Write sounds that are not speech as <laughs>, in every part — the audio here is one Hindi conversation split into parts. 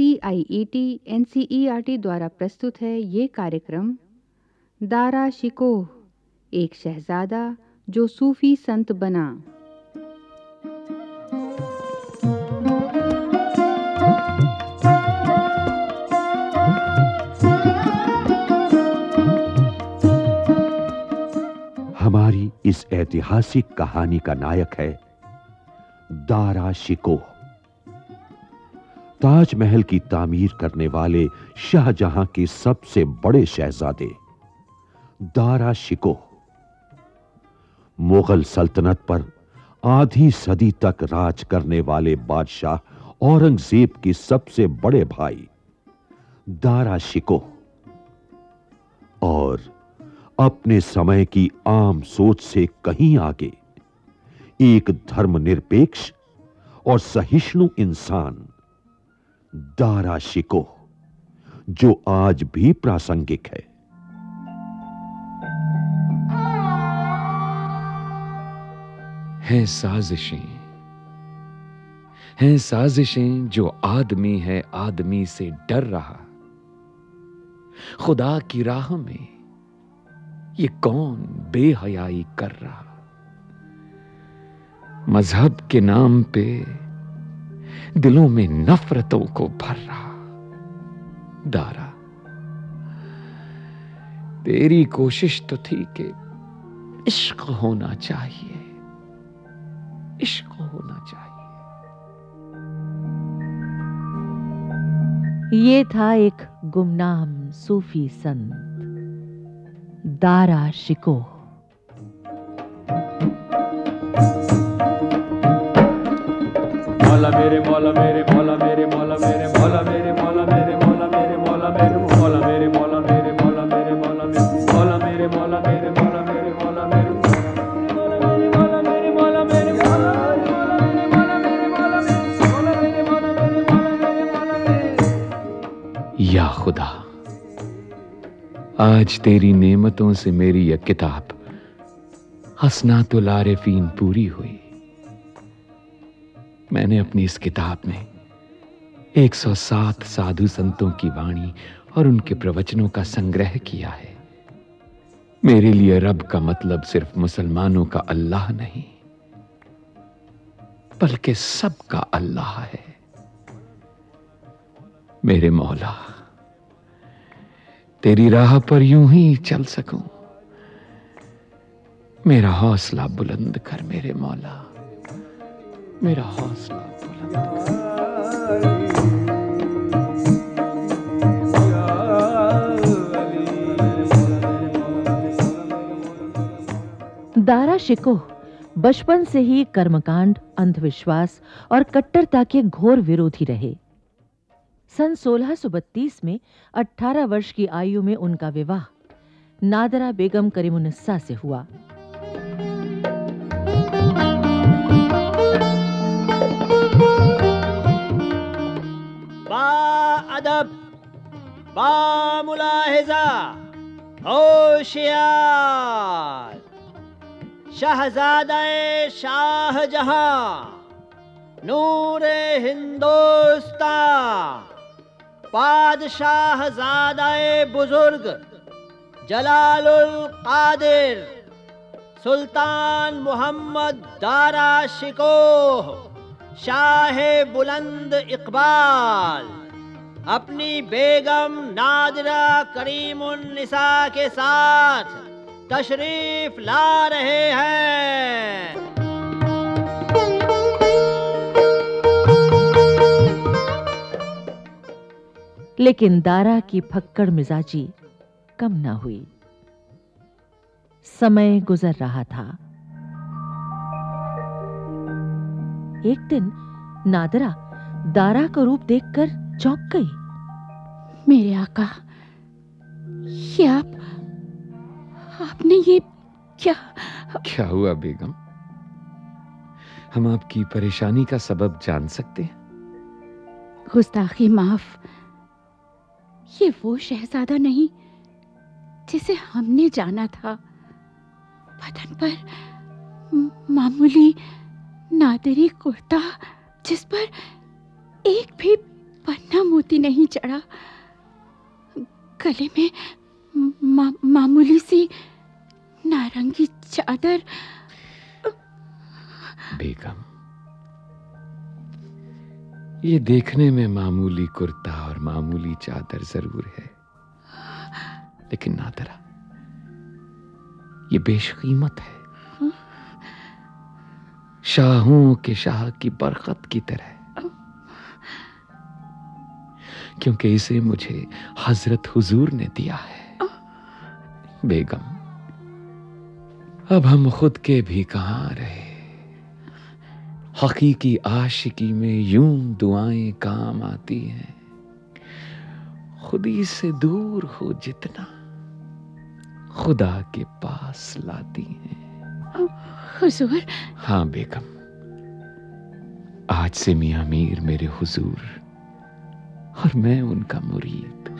C I E T N C E R T द्वारा प्रस्तुत है ये कार्यक्रम, दारा शिकोह, एक शहजादा जो सूफी संत बना। हमारी इस ऐतिहासिक कहानी का नायक है दारा शिकोह। ताजमहल की तामीर करने वाले शाहजहां के सबसे बड़े शहजादे। दारा शिकोह। मुगल सल्तनत पर आधी सदी तक राज करने वाले बादशाह औरंगज़ेब के सबसे बड़े भाई, दारा शिकोह। और अपने समय की आम सोच से कहीं आगे, एक धर्मनिरपेक्ष और सहिष्णु इंसान दारा शिकोह जो आज भी प्रासंगिक है। हैं साजिशें हैं साजिशें जो आदमी है आदमी से डर रहा। खुदा की राह में ये कौन बेहयाई कर रहा। मज़हब के नाम पे दिलों में नफरतों को भर रहा। दारा, तेरी कोशिश तो थी कि इश्क होना चाहिए। इश्क होना चाहिए। ये था एक गुमनाम सूफी संत, दारा शिकोह। मौला मेरे मौला मेरे मौला मेरे मौला मेरे मौला मेरे मौला मेरे मौला मेरे मौला मेरे मौला मेरे मौला मेरे मौला मेरे मौला मेरे मौला मेरे मौला मेरे मौला मेरे या खुदा आज तेरी नेमतों से मेरी यह किताब हसनातुल आरिफीन पूरी हुई मैंने अपनी इस किताब में 107 साधु संतों की वाणी और उनके प्रवचनों का संग्रह किया है। मेरे लिए रब का मतलब सिर्फ़ मुसलमानों का अल्लाह नहीं, बल्कि सबका अल्लाह है। मेरे मौला, तेरी राह पर यूँ ही चल सकूँ। मेरा हौसला बुलंद कर मेरे मौला। मेरा हौसला दारा शिकोह, बचपन से ही कर्मकांड, अंधविश्वास और कट्टरता के घोर विरोधी रहे। सन 1632 में 18 वर्ष की आयु में उनका विवाह नादरा बेगम करीमुन्निसा से हुआ। अदब बा मुलाहिजा होशियार, शहजादा शाहजहां, नूर हिंदोस्ता पादशाह ज़ादाए बुज़ुर्ग, जलालुल कादिर, सुल्तान मोहम्मद दारा शिकोह, शाह बुलंद इकबाल। अपनी बेगम नादिरा करीमुन्निसा के साथ तशरीफ़ ला रहे हैं। लेकिन दारा की फक्कड़ मिजाजी कम ना हुई। समय गुजर रहा था। एक दिन नादरा दारा का रूप देखकर चौंक गई। मेरे आका ये आप आपने ये क्या? क्या हुआ बेगम? हम आपकी परेशानी का सबब जान सकते हैं। गुस्ताखी माफ़ ये वो शहजादा नहीं जिसे हमने जाना था। बदन पर मामूली नादरी कुर्ता जिस पर एक भी पन्ना मोती नहीं चढ़ा। गले में मा, मामूली सी नारंगी चादर। बेगम ये देखने में मामूली कुर्ता और मामूली चादर ज़रूर है लेकिन नादरा ये बेशकीमत है। शाहों के शाह की बरकत की तरह। क्योंकि इसे मुझे हज़रत हुजूर ने दिया है। बेगम अब हम खुद के भी कहाँ रहे? हकीकी आशिकी में यूँ दुआएँ काम आती हैं। खुदी से दूर हो जितना खुदा के पास लाती हैं। हुजूर। हाँ बेगम आज से मियाँ मीर मेरे हुजूर और मैं उनका मुरीद।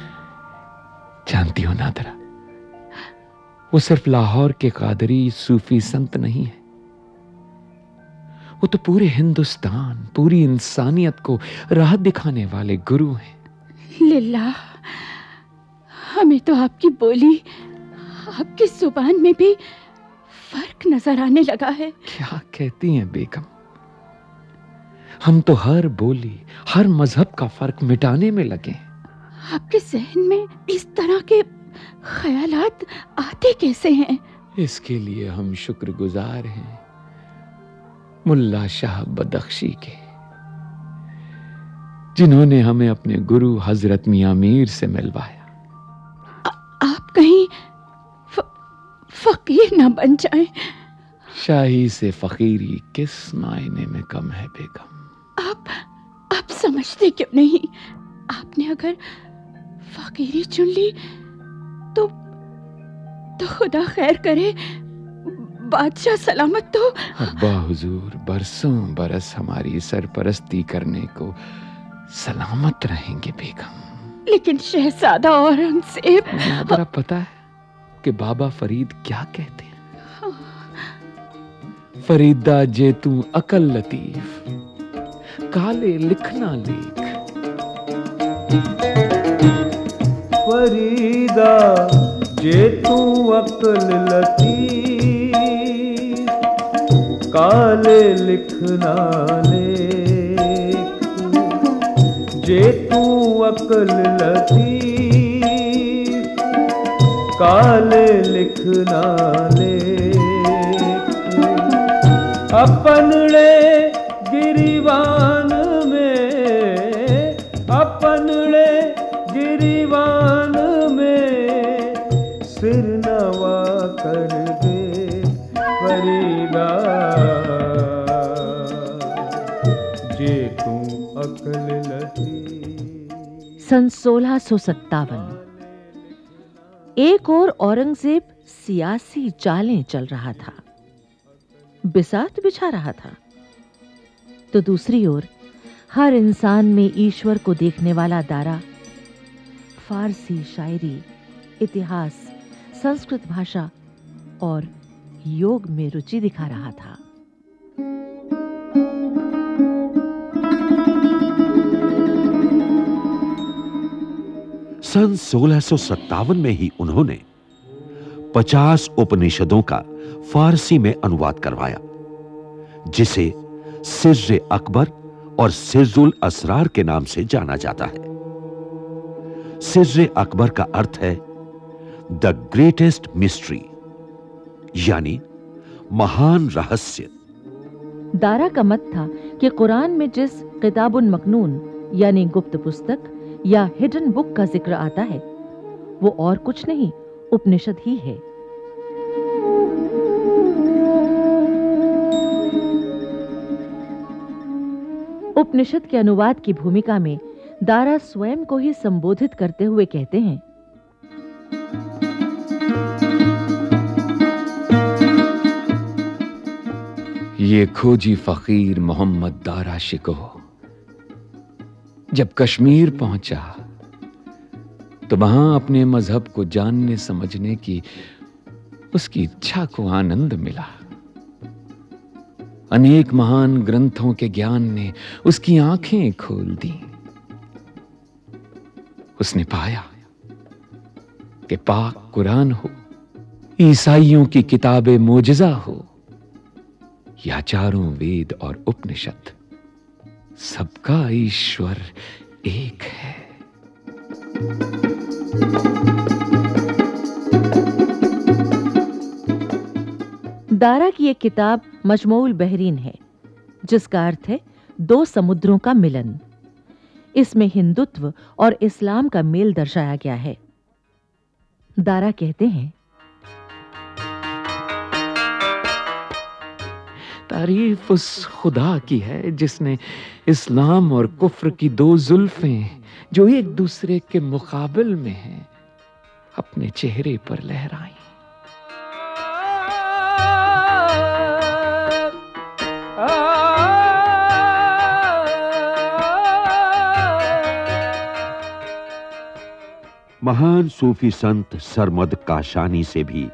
जानती हो नादरा वो सिर्फ़ लाहौर के कादरी सूफी संत नहीं है। वो तो पूरे हिंदुस्तान पूरी इंसानियत को राह दिखाने वाले गुरु हैं। लिल्ला हमें तो आपकी बोली आपकी ज़ुबान में भी फ़र्क नज़र आने लगा है। क्या कहती हैं बेगम? हम तो हर बोली हर मज़हब का फ़र्क मिटाने में लगे आपके जहन में इस तरह के ख्यालात आते कैसे हैं? इसके लिए हम शुक्रगुजार हैं मुल्ला शाह बदख्शी के जिन्होंने हमें अपने गुरु हज़रत मियाँ मीर से मिलवाया। आप कहीं फ, फकीर ना बन जाएँ। शाही से फकीरी किस मायने में कम है बेगम? आप आप समझते क्यों नहीं? आपने अगर फकीरी चुन ली तो तो खुदा खैर करे बादशाह सलामत तो। अब्बा हुजूर बरसों बरस हमारी सरपरस्ती करने को सलामत रहेंगे बेगम। लेकिन शहजादा औरंगज़ेब पता है कि बाबा फरीद क्या कहते हैं। फरीदा जे तू अकल लतीफ, काले लिखना लेख। फरीदा जे तू अकल लतीफ, काले लिखना लेख। जे तू अकल लतीफ, काले लिखना लेख। अपनड़े गिरिवान में अपनड़े गिरिवान में, सिर नवा कर दे फरीदा जे तू अकल लती सन सोलह सौ सत्तावन, एक और औरंगज़ेब सियासी चालें चल रहा था। बिसात बिछा रहा था। तो दूसरी ओर, हर इंसान में ईश्वर को देखने वाला दारा, फारसी शायरी, इतिहास, संस्कृत भाषा और योग में रुचि दिखा रहा था। सन सोलह में ही उन्होंने 50 उपनिषदों का फारसी में अनुवाद करवाया, जिसे सिर्र अकबर और सिर्जुल असरार के नाम से जाना जाता है। सिर्र अकबर का अर्थ है, द ग्रेटेस्ट मिस्ट्री यानी महान रहस्य। दारा का मत था कि कुरान में जिस किताबुन मकनून, यानी गुप्त पुस्तक, या हिडन बुक का ज़िक्र आता है, वो और कुछ नहीं उपनिषद ही है। उपनिषद के अनुवाद की भूमिका में दारा स्वयं को ही संबोधित करते हुए कहते हैं, ये खोजी फकीर मोहम्मद दारा शिको जब कश्मीर पहुँचा तो वहाँ अपने मज़हब को जानने, समझने की उसकी इच्छा को आनंद मिला। अनेक महान ग्रंथों के ज्ञान ने उसकी आँखें खोल दी। उसने पाया कि पाक कुरान हो, ईसाइयों की किताबें मोजजा हो, या चारों वेद और उपनिषद, सबका ईश्वर एक है। दारा की एक किताब मजमूल बहरीन है, जिसका अर्थ है दो समुद्रों का मिलन। इसमें हिंदुत्व और इस्लाम का मेल दर्शाया गया है। दारा कहते हैं, तारीफ़ उस खुदा की है जिसने इस्लाम और कुफ्र की दो जुल्फें जो एक दूसरे के मुकाबल में हैं, अपने चेहरे पर लहराई महान सूफी संत सरमद काशानी से भी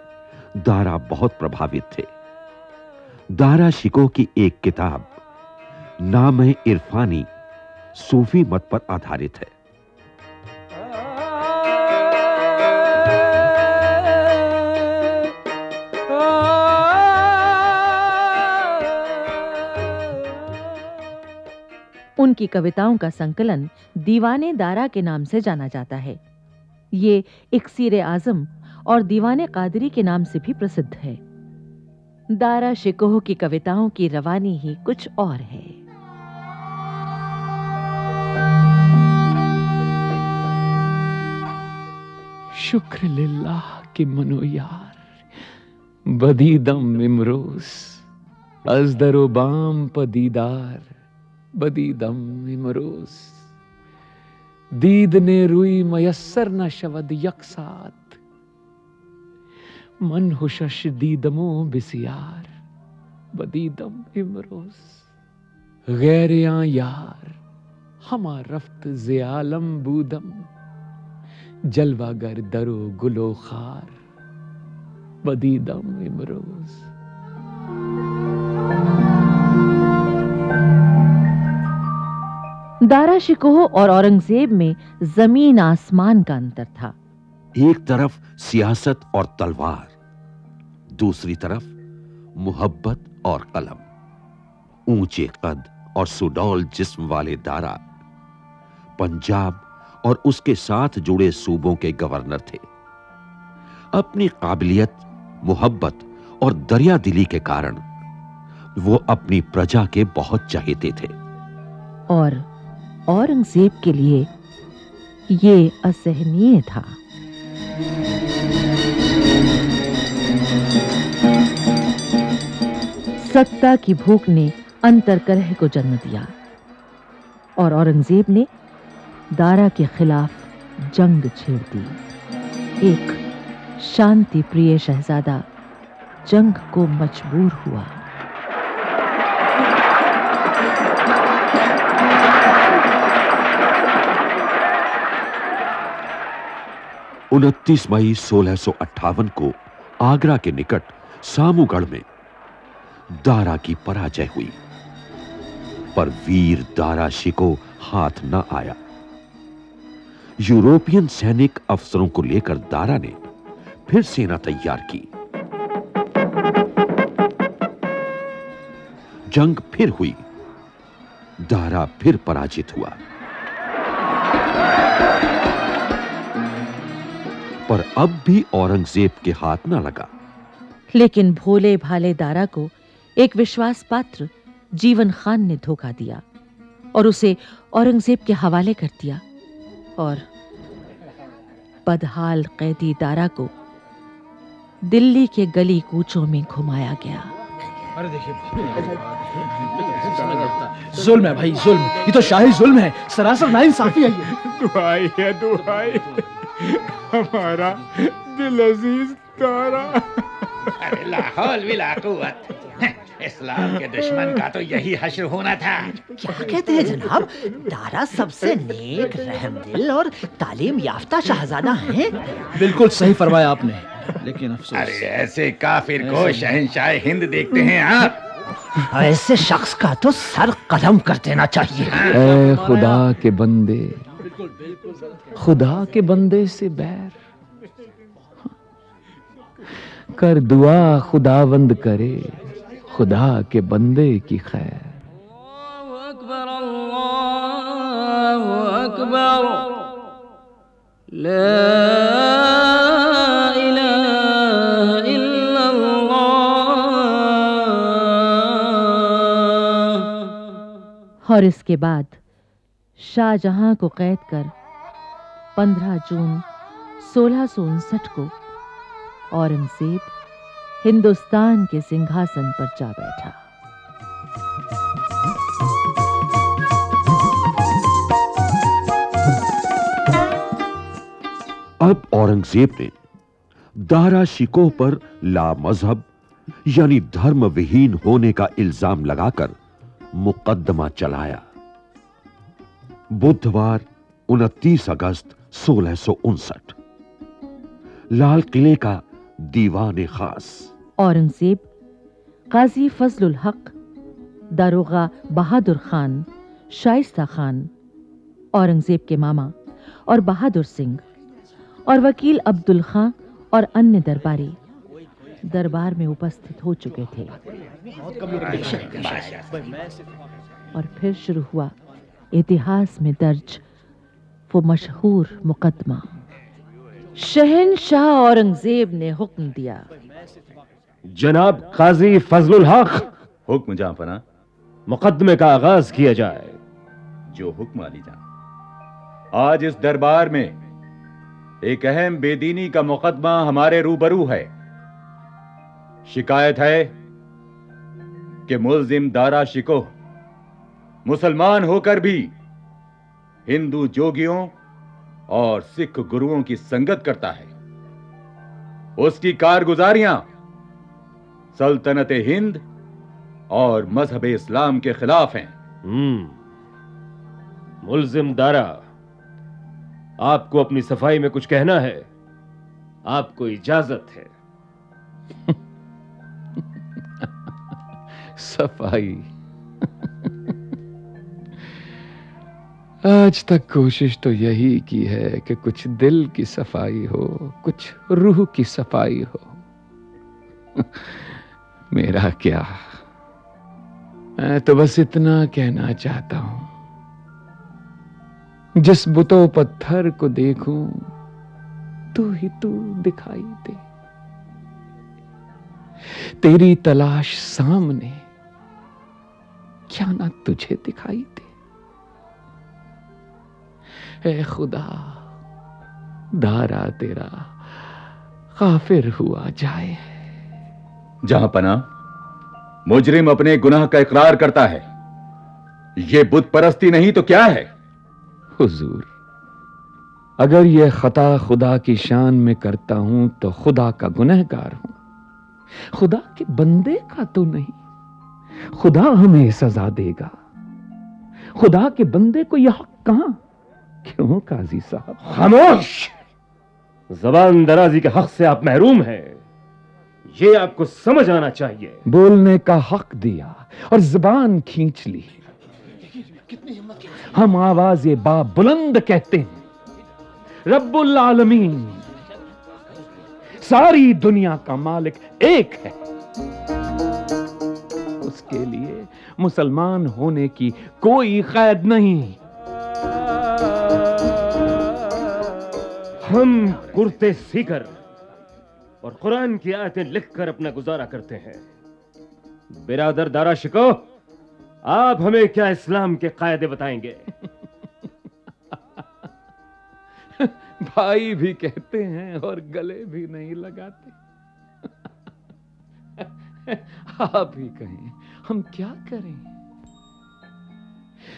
दारा बहुत प्रभावित थे। दारा शिको की एक किताब, नाम है इरफानी, सूफी मत पर आधारित है। उनकी कविताओं का संकलन दीवाने दारा के नाम से जाना जाता है। ये इक्सीर आज़म और दीवाने कादरी के नाम से भी प्रसिद्ध है। दारा शिकोह की कविताओं की रवानी ही कुछ और है। शुक्र लिल्लाह के मनो यार, बदीदम इमरोस, अजदरो बाम पदीदार। बदीदम इमरोस दीद ने रुई मयसर न शवद यकसात मन हुशश दीदमो बिसियार बदीदम इमरोस गैरियाँ यार हमा रफ्त जियालम बूदम जलवागर दरो गुलो खार बदीदम इमरोज दारा शिकोह और औरंगज़ेब में ज़मीन आसमान का अंतर था। एक तरफ़ सियासत और तलवार दूसरी तरफ़ मोहब्बत और कलम। ऊँचे कद और सुडौल जिस्म वाले दारा पंजाब और उसके साथ जुड़े सूबों के गवर्नर थे। अपनी काबिलियत मोहब्बत और दरिया दिली के कारण वो अपनी प्रजा के बहुत चाहते थे। और औरंगज़ेब के लिए ये असहनीय था। सत्ता की भूख ने अंतरकलह को जन्म दिया और औरंगज़ेब ने दारा के खिलाफ जंग छेड़ दी। एक शांति प्रिय शहजादा जंग को मजबूर हुआ। उनतीस मई 1658 को आगरा के निकट सामूगढ़ में दारा की पराजय हुई। पर वीर दारा शिको हाथ न आया। यूरोपियन सैनिक अफसरों को लेकर दारा ने फिर सेना तैयार की। जंग फिर हुई। दारा फिर पराजित हुआ। पर अब भी औरंगज़ेब के हाथ न लगा। लेकिन भोले भाले दारा को एक विश्वास पात्र जीवन खान ने धोखा दिया और उसे औरंगज़ेब के हवाले कर दिया और बदहाल कैदी दारा को दिल्ली के गली कूचों में घुमाया गया। अरे देखिए जुल्म है भाई जुल्म। ये तो शाही जुल्म है। सरासर नाइंसाफी है ये। दुआई है दुआई हमारा दिल अज़ीज़ तारा। अरे लाहौल विला कुवत इस्लाम के दुश्मन का तो यही हश्र होना था। क्या कहते हैं जनाब? तारा सबसे नेक रहमदिल और तालीम याफ्ता शहजादा है। बिल्कुल सही फरमाया आपने लेकिन अफसोस। अरे ऐसे काफिर को शहनशाह हिंद देखते हैं आप ऐसे शख्स का तो सर कलम कर देना चाहिए। ए खुदा के बंदे खुदा के बंदे से बैर। कर दुआ खुदावंद करे खुदा के बंदे की खैर। अकबर अकबर। और इसके बाद शाहजहां को कैद कर 15 जून सोलह को औरंगज़ेब हिंदुस्तान के सिंहासन पर जा बैठा। अब औरंगज़ेब ने दारा शिकोह पर ला मज़हब, यानी धर्म विहीन होने का इल्ज़ाम लगाकर मुकदमा चलाया। बुधवार 29 अगस्त, सोलह लाल किले का दीवान खास। औरंगज़ेब, काजी फजलुल हक, दारोगा बहादुर खान, शाइस्ता खान, औरंगज़ेब के मामा और बहादुर सिंह और वकील अब्दुल खां और अन्य दरबारी दरबार में उपस्थित हो चुके थे। और फिर शुरू हुआ इतिहास में दर्ज वो मशहूर मुकदमा। शहनशाह औरंगज़ेब ने हुक्म दिया। जनाब काजी फजलुल हक, हुक्म पना मुकदमे का आगाज़ किया जाए। जो हुक्म अली जान आज इस दरबार में एक अहम बेदीनी का मुकदमा हमारे रूबरू है। शिकायत है कि मुलजिम दारा शिको मुसलमान होकर भी हिंदू जोगियों और सिख गुरुओं की संगत करता है। उसकी कारगुजारियाँ सल्तनत हिंद और मज़हब इस्लाम के खिलाफ हैं। हम्म। मुलजिम दारा आपको अपनी सफ़ाई में कुछ कहना है? आपको इजाज़त है। <laughs> सफ़ाई। आज तक कोशिश तो यही की है कि कुछ दिल की सफ़ाई हो, कुछ रूह की सफ़ाई हो। <laughs> मेरा क्या? मैं तो बस इतना कहना चाहता हूँ। जिस बुतो पत्थर को देखूँ, तू ही तू दिखाई दे। तेरी तलाश सामने, क्या ना तुझे दिखाई दे? ए खुदा। दारा तेरा काफिर हुआ जाए। जहाँ पना मुजरिम अपने गुनाह का इकरार करता है यह बुत परस्ती नहीं तो क्या है? हुजूर अगर यह खता खुदा की शान में करता हूँ तो खुदा का गुनहगार हूँ। खुदा के बंदे का तो नहीं खुदा हमें सजा देगा। खुदा के बंदे को यह कहाँ? क्यों काजी साहब? खामोश! जबान दराजी के हक से आप महरूम हैं। ये आपको समझ आना चाहिए। बोलने का हक दिया और जबान खींच ली। कितनी हिम्मत हम आवाज़ ये बा बुलंद कहते हैं। रब्बुल आलमीन सारी दुनिया का मालिक एक है। उसके लिए मुसलमान होने की कोई कैद नहीं। हम कुर्ते सीकर और कुरान की आयतें लिखकर अपना गुजारा करते हैं। बिरादर दारा शिको, आप हमें क्या इस्लाम के कायदे बताएँगे? <laughs> भाई भी कहते हैं और गले भी नहीं लगाते। <laughs> आप ही कहें, हम क्या करें?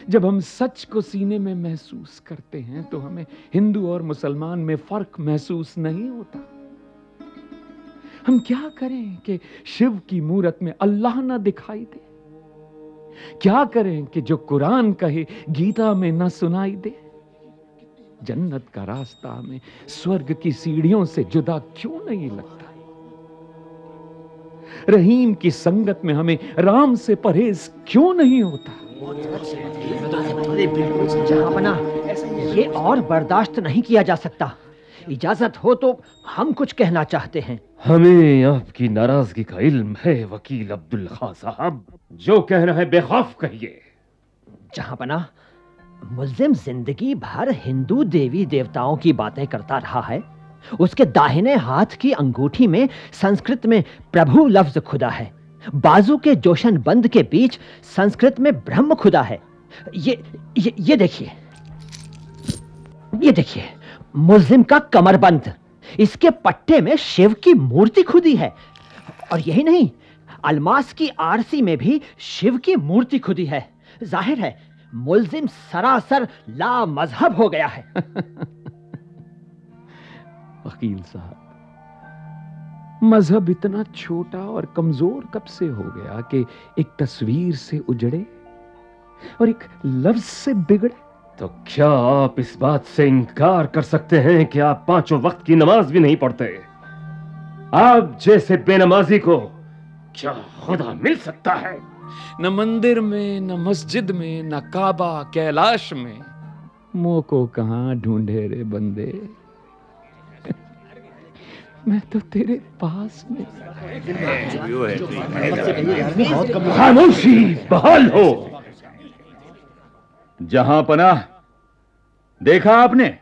जब हम सच को सीने में महसूस करते हैं तो हमें हिंदू और मुसलमान में फ़र्क महसूस नहीं होता। हम क्या करें कि शिव की मूरत में अल्लाह ना दिखाई दे? क्या करें कि जो कुरान कहे, गीता में ना सुनाई दे? जन्नत का रास्ता हमें स्वर्ग की सीढ़ियों से जुदा क्यों नहीं लगता? रहीम की संगत में हमें राम से परहेज क्यों नहीं होता? बिल्कुल जहाँ ये और बर्दाश्त नहीं किया जा सकता। इजाज़त हो तो हम कुछ कहना चाहते हैं। हमें आपकी नाराज़गी का इल्म है वकील अब्दुल खां साहब। जो कहना है बेखौफ कहिए। जहाँ बना मुल्जिम ज़िंदगी भर हिंदू देवी देवताओं की बातें करता रहा है उसके दाहिने हाथ की अंगूठी में संस्कृत में प्रभु लफ्ज खुदा है। बाजू के जोशन बंद के बीच संस्कृत में ब्रह्म खुदा है। ये ये, ये देखिए। ये देखिए मुल्जिम का कमरबंद। इसके पट्टे में शिव की मूर्ति खुदी है। और यही नहीं अलमास की आरसी में भी शिव की मूर्ति खुदी है। ज़ाहिर है मुल्जिम सरासर ला मज़हब हो गया है। <laughs> वकील साहब। मज़हब इतना छोटा और कमज़ोर कब से हो गया कि एक तस्वीर से उजड़े और एक लफ्ज से बिगड़े? तो क्या आप इस बात से इनकार कर सकते हैं कि आप पाँचों वक्त की नमाज़ भी नहीं पढ़ते? आप जैसे बेनमाजी को क्या खुदा मिल सकता है? न मंदिर में न मस्जिद में न काबा कैलाश में। मोह को कहाँ ढूंढे रे बंदे? मैं तो तेरे पास में। खामोशी बहाल हो। जहाँ पना देखा आपने?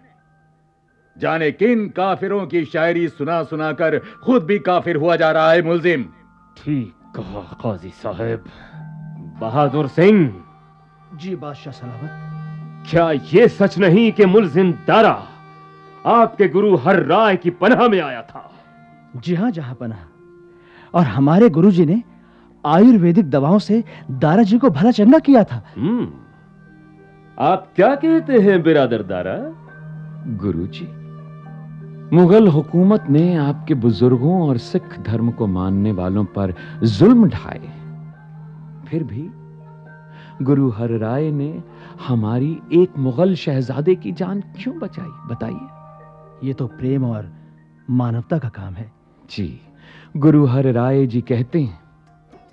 जाने किन काफिरों की शायरी सुना सुना कर खुद भी काफिर हुआ जा रहा है मुलजिम। ठीक कहा काजी साहब। बहादुर सिंह। जी बादशाह सलामत। क्या ये सच नहीं कि मुलजिम दारा? आपके गुरु हर राय की पनाह में आया था। जी हाँ जहाँ पनाह। और हमारे गुरुजी ने आयुर्वेदिक दवाओं से दारा जी को भला चंगा किया था। हम्म। आप क्या कहते हैं बिरादर दारा? गुरुजी मुगल हुकूमत ने आपके बुज़ुर्गों और सिख धर्म को मानने वालों पर जुल्म ढाए। फिर भी गुरु हर राय ने हमारी एक मुगल शहजादे की जान क्यों बचाई बताइए। ये तो प्रेम और मानवता का काम है। जी, गुरु हर राय जी कहते हैं,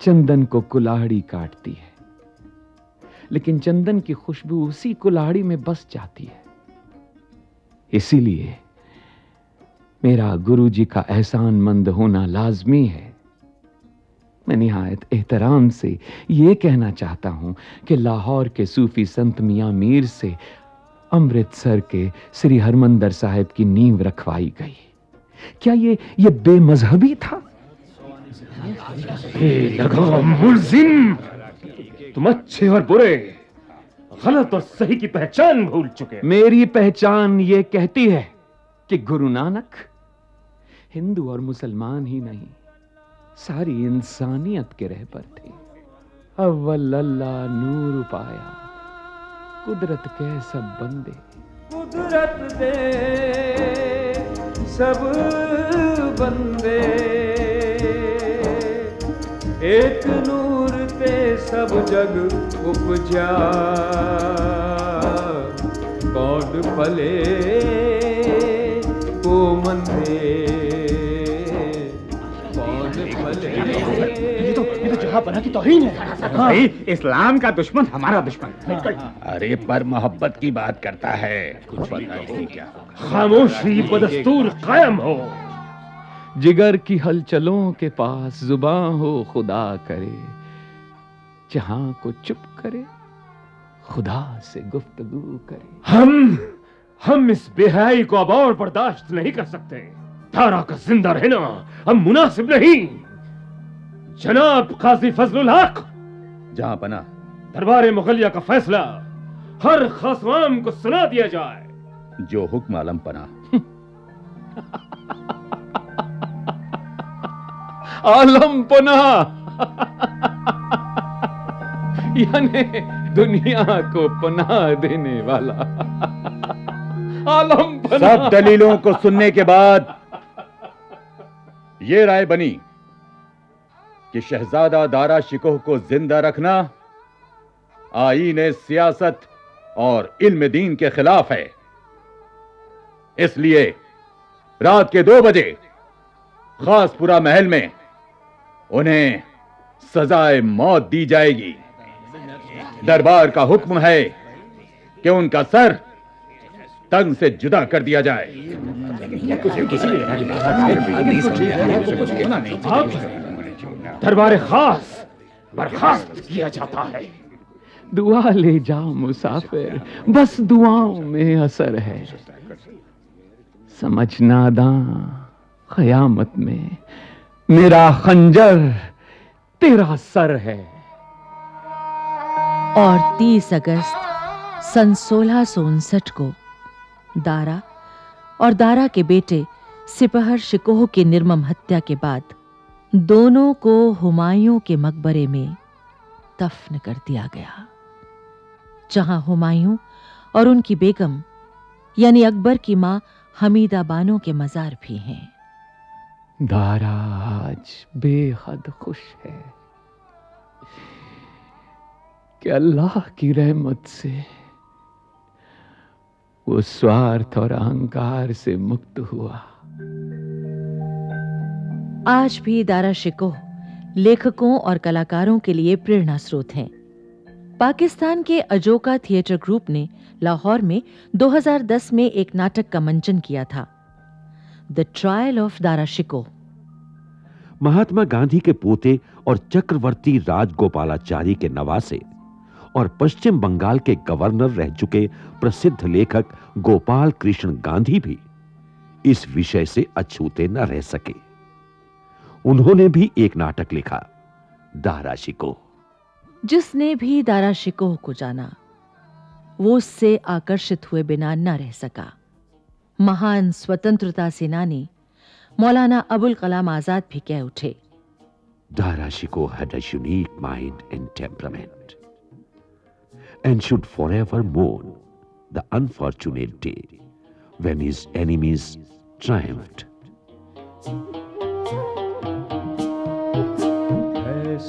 चंदन को कुल्हाड़ी काटती है। लेकिन चंदन की खुशबू उसी कुल्हाड़ी में बस जाती है। इसीलिए मेरा गुरु जी का एहसान मंद होना लाजमी है। मैं निहायत एहतराम से यह कहना चाहता हूँ कि लाहौर के सूफी संत मियाँ मीर से अमृतसर के श्री हरमंदर साहिब की नींव रखवाई गई। क्या ये ये बेमजहबी था? मुलजिम तुम अच्छे और बुरे गलत और सही की पहचान भूल चुके मेरी पहचान ये कहती है कि गुरु नानक हिंदू और मुसलमान ही नहीं सारी इंसानियत के रहबर थे। अव्वल अल्लाह नूर पाया कुदरत के सब बंदे। कुदरत दे सब बंदे। एक नूर ते सब जग उपजा। कौन फले, को मंदे तो ये तो जहाँ पना की तौहीन है भाई इस्लाम का दुश्मन हमारा दुश्मन। अरे पर मोहब्बत की बात करता है। कुछ क्या खामोशी बदस्तूर कायम हो। जिगर की हलचलों के पास ज़ुबान हो खुदा करे। जहाँ को चुप करे खुदा से गुफ्तगू करे। हम हम इस बेहाई को अब और बर्दाश्त नहीं कर सकते। तारा का ज़िंदा रहना अब मुनासिब नहीं। जनाब काजी फजलुल हक। जहाँ पना दरबार मुगलिया का फैसला हर खासवाम को सुना दिया जाए। जो हुक्म आलम पना। <laughs> आलम पना। <laughs> यानी दुनिया को पनाह देने वाला। <laughs> आलम पना। सब दलीलों को सुनने के बाद ये राय बनी। कि शहजादा दारा शिकोह को ज़िंदा रखना आईन सियासत और इल्म दीन के खिलाफ है इसलिए रात के दो बजे खासपुरा महल में उन्हें सजाए मौत दी जाएगी दरबार का हुक्म है कि उनका सर तंग से जुदा कर दिया जाए दरबार खास बर्खास्त किया जाता है। दुआ ले जाओ मुसाफिर बस दुआओं में असर है। समझना दा कयामत में मेरा खंजर तेरा सर है। और 30 अगस्त सन सोलह को दारा और दारा के बेटे सिपहर शिकोह की निर्मम हत्या के बाद दोनों को हुमायूं के मकबरे में दफन कर दिया गया। जहाँ हुमायूं और उनकी बेगम, यानी अकबर की माँ हमीदा बानो के मजार भी हैं। दारा आज बेहद खुश है कि अल्लाह की रहमत से वो स्वार्थ और अहंकार से मुक्त हुआ। आज भी दारा शिकोह, लेखकों और कलाकारों के लिए प्रेरणा स्रोत हैं। पाकिस्तान के अजोका थिएटर ग्रुप ने लाहौर में 2010 में एक नाटक का मंचन किया था। The trial of Dara Shikoh. Mahatma Gandhi के पोते और चक्रवर्ती राजगोपालाचारी के नवासे और पश्चिम बंगाल के गवर्नर रह चुके प्रसिद्ध लेखक गोपाल कृष्ण गांधी भी इस विषय से अछूते न रह सके। उन्होंने भी एक नाटक लिखा दारा शिकोह जिसने भी दारा शिकोह को जाना वो उससे आकर्षित हुए बिना न रह सका महान स्वतंत्रता सेनानी मौलाना अबुल कलाम आज़ाद भी कह उठे Dara Shikoh had a unique mind and temperament and should forever मोन the unfortunate day when his enemies triumphed Thank you.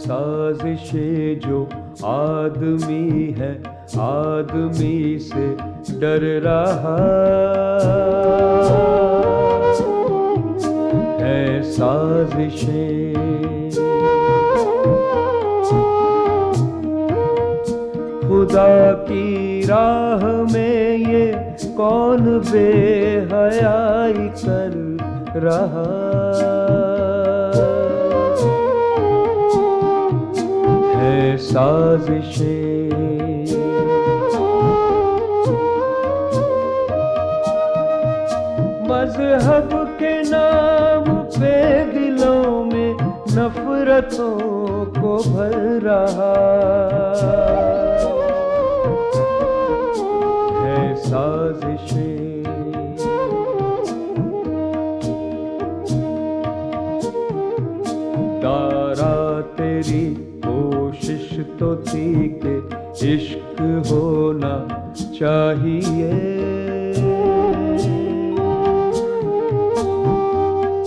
साजिशें जो आदमी है, आदमी से डर रहा। है साजिशें। खुदा की राह में ये कौन बेहयाई कर रहा? साजिशें। मज़हब के नाम पे दिलों में नफरतों को भर रहा। है साजिशें। होना चाहिए।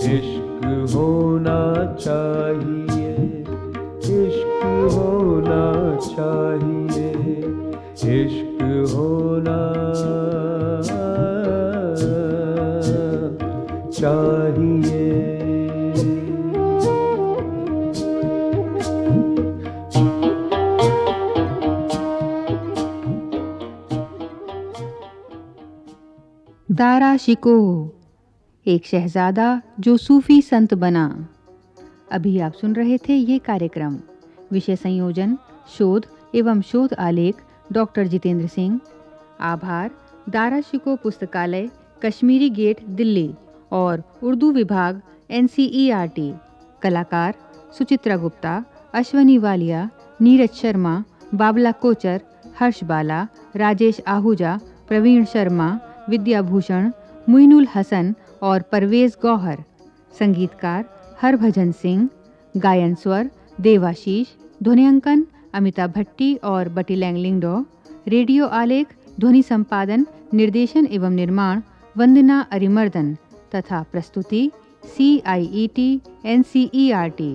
इश्क होना चाहिए इश्क होना चाहिए इश्क दारा शिकोह एक शहजादा जो सूफी संत बना। अभी आप सुन रहे थे ये कार्यक्रम। विषय संयोजन, शोध एवं शोध आलेख डॉक्टर जितेंद्र सिंह। आभार, दारा शिकोह पुस्तकालय, कश्मीरी गेट, दिल्ली और उर्दू विभाग एनसीईआरटी कलाकार, सुचित्रा गुप्ता, अश्वनी वालिया, नीरज शर्मा, बाबला कोचर, हर्ष बाला, राजेश आहूजा, प्रवीण शर्मा विद्याभूषण, मुइनुल हसन और परवेज गौहर, संगीतकार हरभजन सिंह, गायन स्वर देवाशीष, ध्वनियांकन अमिताभ भट्टी और बटी लैंगलिंगडो, रेडियो आलेख, ध्वनि संपादन, निर्देशन एवं निर्माण वंदना अरिमर्दन तथा प्रस्तुति C I E T N C E R T